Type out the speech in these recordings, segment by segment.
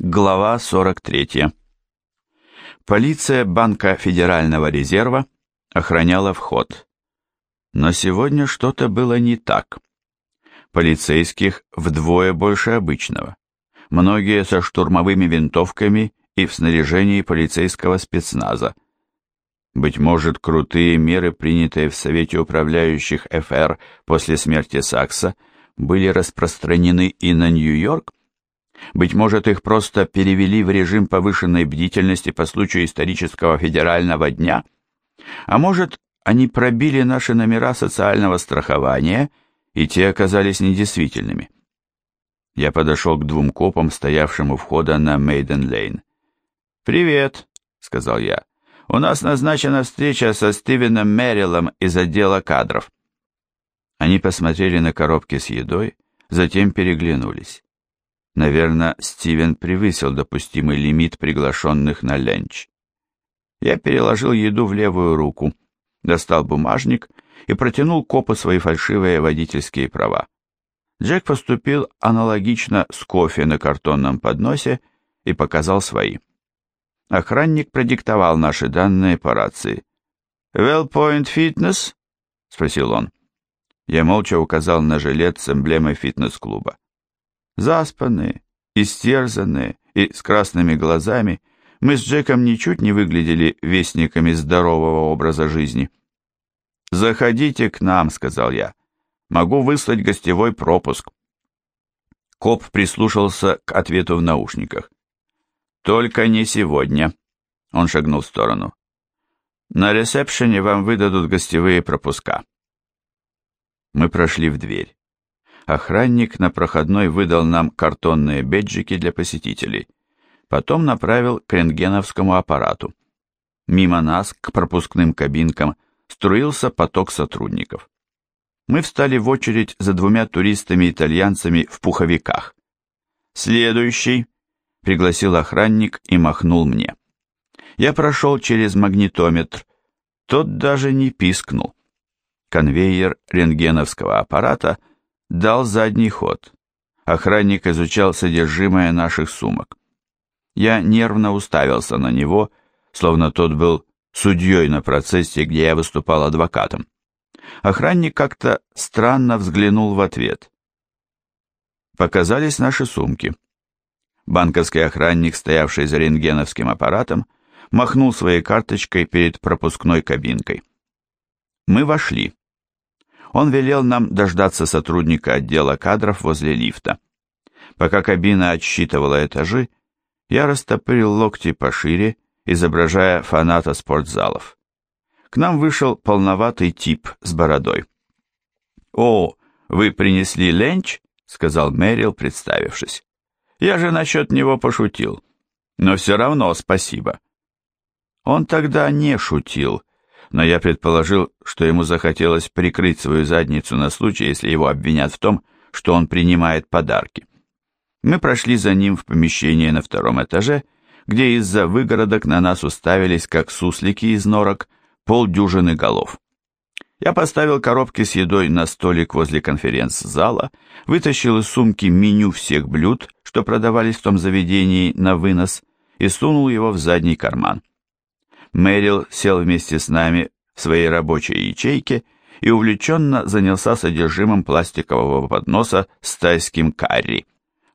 Глава 43. Полиция Банка Федерального резерва охраняла вход. Но сегодня что-то было не так. Полицейских вдвое больше обычного. Многие со штурмовыми винтовками и в снаряжении полицейского спецназа. Быть может, крутые меры, принятые в Совете управляющих ФР после смерти Сакса, были распространены и на Нью-Йорк? Быть может, их просто перевели в режим повышенной бдительности по случаю исторического федерального дня? А может, они пробили наши номера социального страхования, и те оказались недействительными? Я подошел к двум копам, стоявшим у входа на Мейден-Лейн. «Привет», — сказал я. «У нас назначена встреча со Стивеном Мэрилом из отдела кадров». Они посмотрели на коробки с едой, затем переглянулись. Наверное, Стивен превысил допустимый лимит приглашенных на ленч. Я переложил еду в левую руку, достал бумажник и протянул копу свои фальшивые водительские права. Джек поступил аналогично с кофе на картонном подносе и показал свои. Охранник продиктовал наши данные по рации. «Well Point Fitness?» — спросил он. Я молча указал на жилет с эмблемой фитнес-клуба. Заспанные, истерзанные и с красными глазами, мы с Джеком ничуть не выглядели вестниками здорового образа жизни. «Заходите к нам», — сказал я. «Могу выслать гостевой пропуск». Коп прислушался к ответу в наушниках. «Только не сегодня», — он шагнул в сторону. «На ресепшене вам выдадут гостевые пропуска». Мы прошли в дверь. Охранник на проходной выдал нам картонные беджики для посетителей. Потом направил к рентгеновскому аппарату. Мимо нас, к пропускным кабинкам, струился поток сотрудников. Мы встали в очередь за двумя туристами-итальянцами в пуховиках. «Следующий», — пригласил охранник и махнул мне. Я прошел через магнитометр. Тот даже не пискнул. Конвейер рентгеновского аппарата дал задний ход. Охранник изучал содержимое наших сумок. Я нервно уставился на него, словно тот был судьей на процессе, где я выступал адвокатом. Охранник как-то странно взглянул в ответ. Показались наши сумки. Банковский охранник, стоявший за рентгеновским аппаратом, махнул своей карточкой перед пропускной кабинкой. Мы вошли. Он велел нам дождаться сотрудника отдела кадров возле лифта. Пока кабина отсчитывала этажи, я растопырил локти пошире, изображая фаната спортзалов. К нам вышел полноватый тип с бородой. «О, вы принесли ленч?» — сказал Мэрил, представившись. «Я же насчет него пошутил. Но все равно спасибо». Он тогда не шутил, но я предположил, что ему захотелось прикрыть свою задницу на случай, если его обвинят в том, что он принимает подарки. Мы прошли за ним в помещение на втором этаже, где из-за выгородок на нас уставились, как суслики из норок, полдюжины голов. Я поставил коробки с едой на столик возле конференц-зала, вытащил из сумки меню всех блюд, что продавались в том заведении на вынос, и сунул его в задний карман. Мэрил сел вместе с нами в своей рабочей ячейке и увлеченно занялся содержимым пластикового подноса с тайским карри.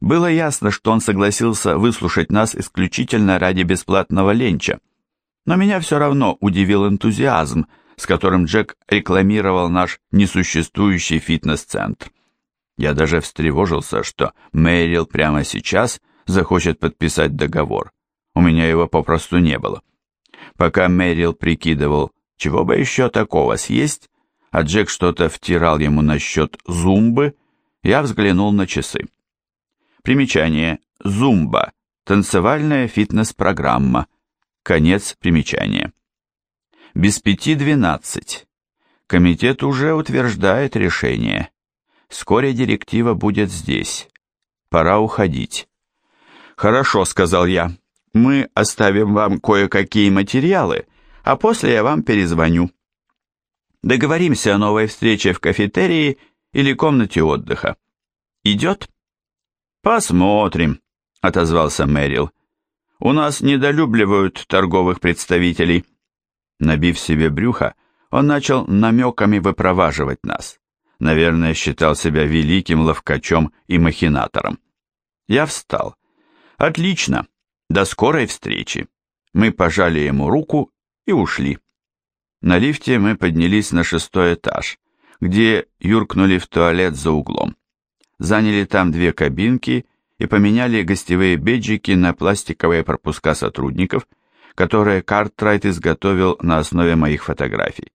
Было ясно, что он согласился выслушать нас исключительно ради бесплатного ленча. Но меня все равно удивил энтузиазм, с которым Джек рекламировал наш несуществующий фитнес-центр. Я даже встревожился, что Мэрил прямо сейчас захочет подписать договор. У меня его попросту не было. Пока Мэрил прикидывал, чего бы еще такого съесть, а Джек что-то втирал ему насчет зумбы, я взглянул на часы. Примечание. Зумба. Танцевальная фитнес-программа. Конец примечания. Без пяти двенадцать. Комитет уже утверждает решение. Вскоре директива будет здесь. Пора уходить. «Хорошо», — сказал я. Мы оставим вам кое-какие материалы, а после я вам перезвоню. Договоримся о новой встрече в кафетерии или комнате отдыха. Идет? Посмотрим, отозвался Мэрил. «У нас недолюбливают торговых представителей». Набив себе брюхо, он начал намеками выпроваживать нас. Наверное, считал себя великим ловкачом и махинатором. Я встал. «Отлично. До скорой встречи». Мы пожали ему руку и ушли. На лифте мы поднялись на шестой этаж, где юркнули в туалет за углом. Заняли там две кабинки и поменяли гостевые беджики на пластиковые пропуска сотрудников, которые Картрайт изготовил на основе моих фотографий.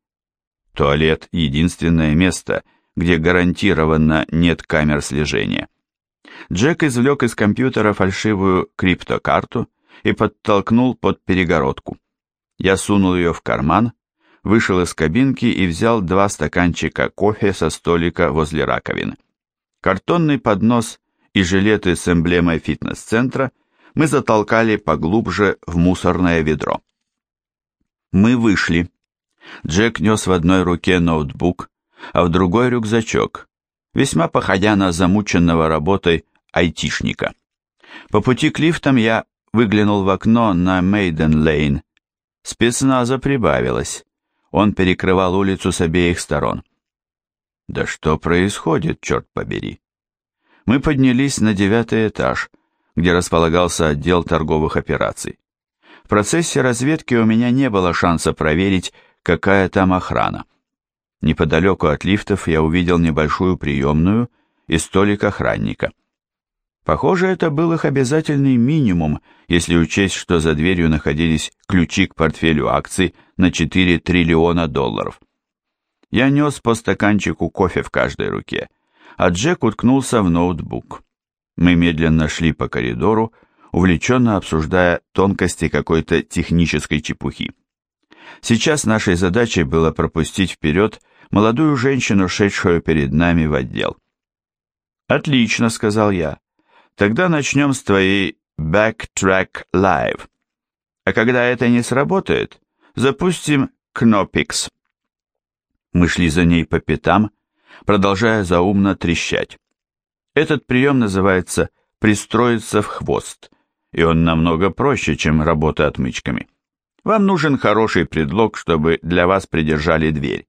Туалет – единственное место, где гарантированно нет камер слежения. Джек извлек из компьютера фальшивую криптокарту и подтолкнул под перегородку. Я сунул ее в карман, вышел из кабинки и взял два стаканчика кофе со столика возле раковины. Картонный поднос и жилеты с эмблемой фитнес-центра мы затолкали поглубже в мусорное ведро. Мы вышли. Джек нес в одной руке ноутбук, а в другой рюкзачок, весьма походя на замученного работой айтишника. По пути к лифтам я выглянул в окно на Мейден-Лейн. Спецназа прибавилось. Он перекрывал улицу с обеих сторон. Да что происходит, черт побери? Мы поднялись на девятый этаж, где располагался отдел торговых операций. В процессе разведки у меня не было шанса проверить, какая там охрана. Неподалеку от лифтов я увидел небольшую приемную и столик охранника. Похоже, это был их обязательный минимум, если учесть, что за дверью находились ключи к портфелю акций на 4 триллиона долларов. Я нес по стаканчику кофе в каждой руке, а Джек уткнулся в ноутбук. Мы медленно шли по коридору, увлеченно обсуждая тонкости какой-то технической чепухи. Сейчас нашей задачей было пропустить вперед молодую женщину, шедшую перед нами в отдел. «Отлично», — сказал я. «Тогда начнем с твоей Backtrack Live. А когда это не сработает, запустим Knopix». Мы шли за ней по пятам, продолжая заумно трещать. Этот прием называется «пристроиться в хвост», и он намного проще, чем работа отмычками. Вам нужен хороший предлог, чтобы для вас придержали дверь.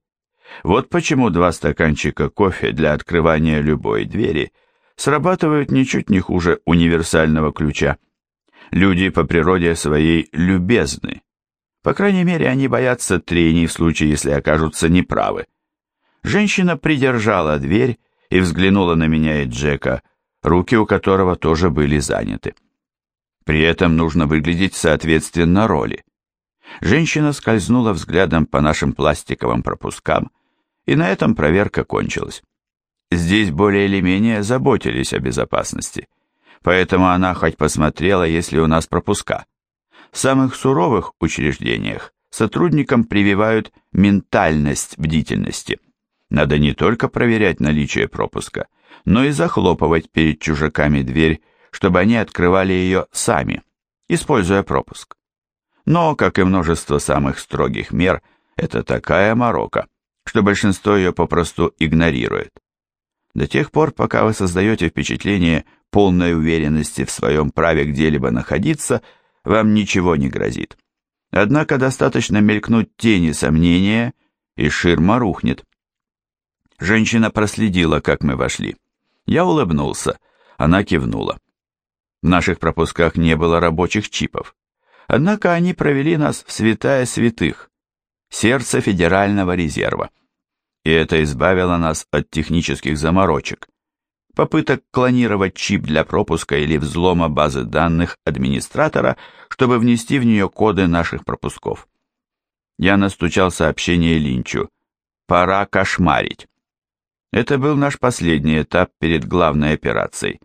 Вот почему два стаканчика кофе для открывания любой двери срабатывают ничуть не хуже универсального ключа. Люди по природе своей любезны. По крайней мере, они боятся трений в случае, если окажутся неправы. Женщина придержала дверь и взглянула на меня и Джека, руки у которого тоже были заняты. При этом нужно выглядеть соответственно роли. Женщина скользнула взглядом по нашим пластиковым пропускам, и на этом проверка кончилась. Здесь более или менее заботились о безопасности, поэтому она хоть посмотрела, есть ли у нас пропуска. В самых суровых учреждениях сотрудникам прививают ментальность бдительности. Надо не только проверять наличие пропуска, но и захлопывать перед чужаками дверь, чтобы они открывали ее сами, используя пропуск. Но, как и множество самых строгих мер, это такая морока, что большинство ее попросту игнорирует. До тех пор, пока вы создаете впечатление полной уверенности в своем праве где-либо находиться, вам ничего не грозит. Однако достаточно мелькнуть тени сомнения, и ширма рухнет. Женщина проследила, как мы вошли. Я улыбнулся, она кивнула. В наших пропусках не было рабочих чипов. Однако они провели нас в святая святых, сердце Федерального резерва. И это избавило нас от технических заморочек, попыток клонировать чип для пропуска или взлома базы данных администратора, чтобы внести в нее коды наших пропусков. Я настучал сообщение Линчу. «Пора кошмарить». Это был наш последний этап перед главной операцией.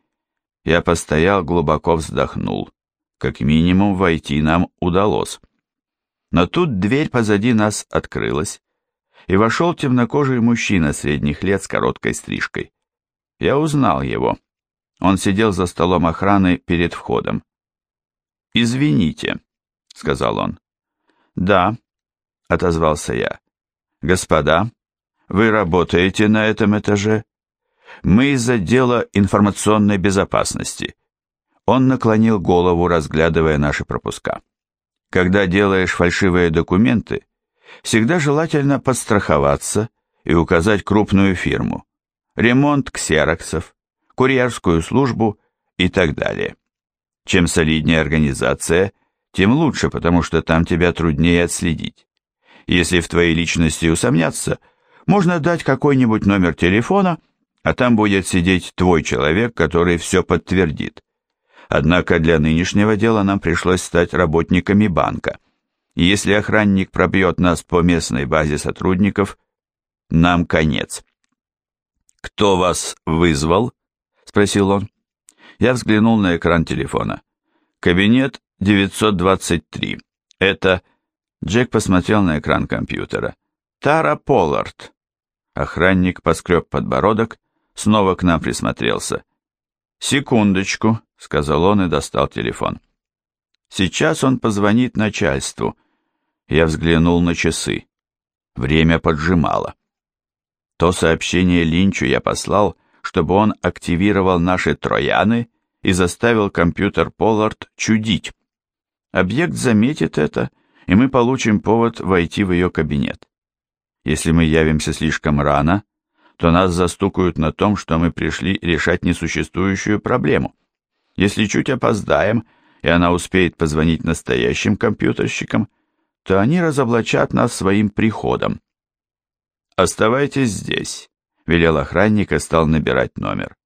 Я постоял, глубоко вздохнул. Как минимум войти нам удалось. Но тут дверь позади нас открылась, и вошел темнокожий мужчина средних лет с короткой стрижкой. Я узнал его. Он сидел за столом охраны перед входом. «Извините», — сказал он. «Да», — отозвался я. «Господа, вы работаете на этом этаже?» «Мы из отдела информационной безопасности. Он наклонил голову, разглядывая наши пропуска. Когда делаешь фальшивые документы, всегда желательно подстраховаться и указать крупную фирму, ремонт ксероксов, курьерскую службу и так далее. Чем солиднее организация, тем лучше, потому что там тебя труднее отследить. Если в твоей личности усомнятся, можно дать какой-нибудь номер телефона, а там будет сидеть твой человек, который все подтвердит. Однако для нынешнего дела нам пришлось стать работниками банка. Если охранник пробьет нас по местной базе сотрудников, нам конец. «Кто вас вызвал?» — спросил он. Я взглянул на экран телефона. «Кабинет 923. Это...» Джек посмотрел на экран компьютера. «Тара Поллард». Охранник поскреб подбородок, снова к нам присмотрелся. «Секундочку», — сказал он и достал телефон. «Сейчас он позвонит начальству». Я взглянул на часы. Время поджимало. То сообщение Линчу я послал, чтобы он активировал наши трояны и заставил компьютер Поллард чудить. Объект заметит это, и мы получим повод войти в ее кабинет. Если мы явимся слишком рано, то нас застукают на том, что мы пришли решать несуществующую проблему. Если чуть опоздаем, и она успеет позвонить настоящим компьютерщикам, то они разоблачат нас своим приходом. «Оставайтесь здесь», — велел охранник и стал набирать номер.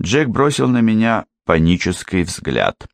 Джек бросил на меня панический взгляд.